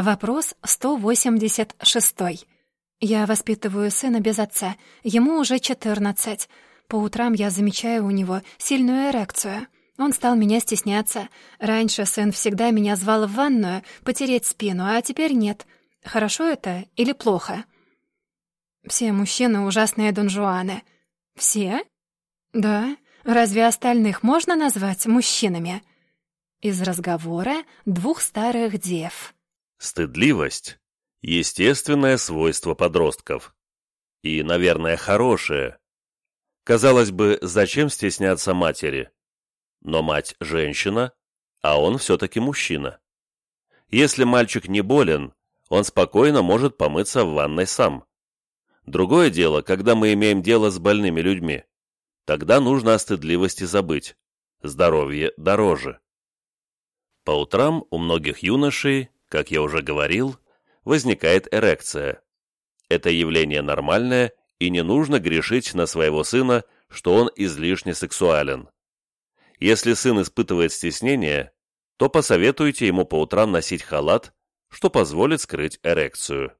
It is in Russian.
Вопрос 186. Я воспитываю сына без отца. Ему уже 14. По утрам я замечаю у него сильную эрекцию. Он стал меня стесняться. Раньше сын всегда меня звал в ванную потереть спину, а теперь нет. Хорошо это или плохо? Все мужчины ужасные донжуаны. Все? Да. Разве остальных можно назвать мужчинами? Из разговора двух старых дев. Стыдливость — естественное свойство подростков. И, наверное, хорошее. Казалось бы, зачем стесняться матери? Но мать — женщина, а он все-таки мужчина. Если мальчик не болен, он спокойно может помыться в ванной сам. Другое дело, когда мы имеем дело с больными людьми. Тогда нужно о стыдливости забыть. Здоровье дороже. По утрам у многих юношей как я уже говорил, возникает эрекция. Это явление нормальное, и не нужно грешить на своего сына, что он излишне сексуален. Если сын испытывает стеснение, то посоветуйте ему по утрам носить халат, что позволит скрыть эрекцию.